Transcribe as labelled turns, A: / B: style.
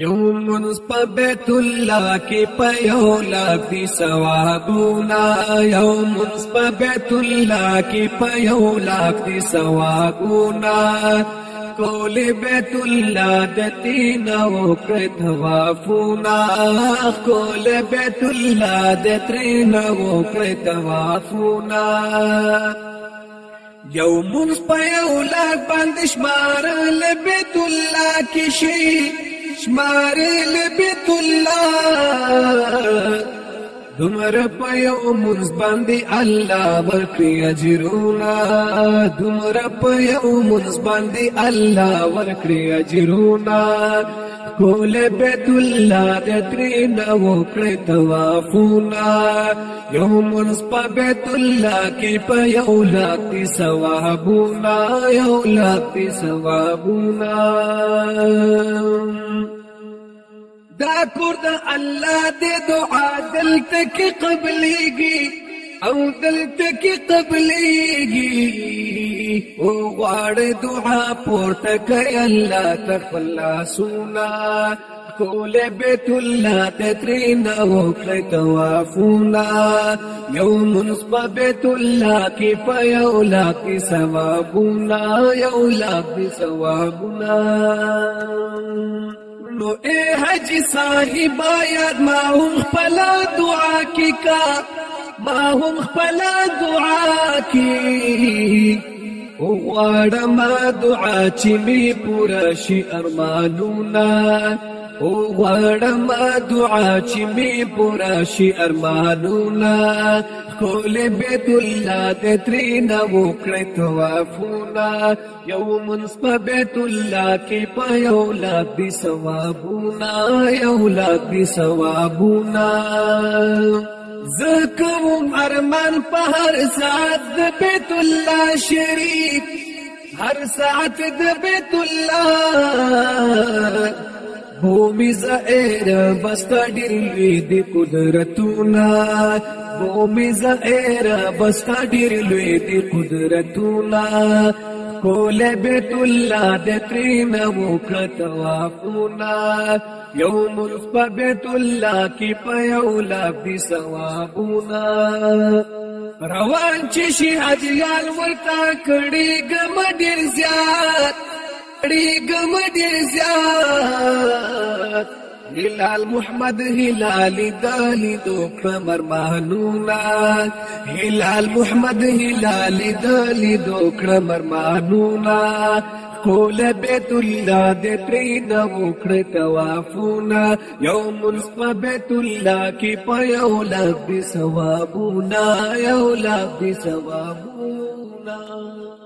A: یو منس په بیت الله کې په یو لاک دي ثوابونه یو منس په بیت الله کې په یو لاک دي ثوابونه کول بیت الله د تین او کتوافونه کول بیت الله د تین او کتوافونه یو منس په یو لاک باندې شمار له بیت الله کې شي شمارې لبیت الله دمر په یو منز باندې الله ورکړي اجرونه دمر په یو منز باندې الله ورکړي اجرونه کول بیت الله د تری نو کړ توافونا یو منز په بیت الله کې په یو لاتی ثوابونا یو لاتی ثوابونا کور الله دې دعا دلته کې قبليږي او دلتك کې قبليږي او غواړ دعا پورته کوي الله سونا کول بیت الله تترین او کړ توافونا یوم نصب بیت الله کې پیاو لا کې ثوابونا یو لا ثوابونا نو اے حجی صاحب یاد ما هم خپل دعا کی کا ما هم خپل دعا کی غواړم دعا چې می پوره شي ارمانونه او غړم دعا چې می پورا شي ارمانونه کول بیت الله ته ترین وکړ توافونه یو منس په بیت الله کې په یو لاد دي ثوابونه یو لاد دي ثوابونه زکوم ارمان په هر ساعت د بیت الله شریف هر ساعت د بیت الله بومي زائر بستا ډیرلوی دی قدرتونا بومي زائر بستا ډیرلوی دی قدرتونا کول بیت الله د کریم وکړه توافونا یو ملک په بیت الله کې په یو لاب دي ثوابونا روان چې شي حجیال ورته کړي ګم ډیر زیات کړي غم دې هلال محمد هلال دالي دو کمر مانونا هلال محمد هلال دالي دو کمر مانونا کول بيت الله دي پرې وكر توافونا يوم نصف بيت الله كي په يولا بسوابونا يولا بسوابونا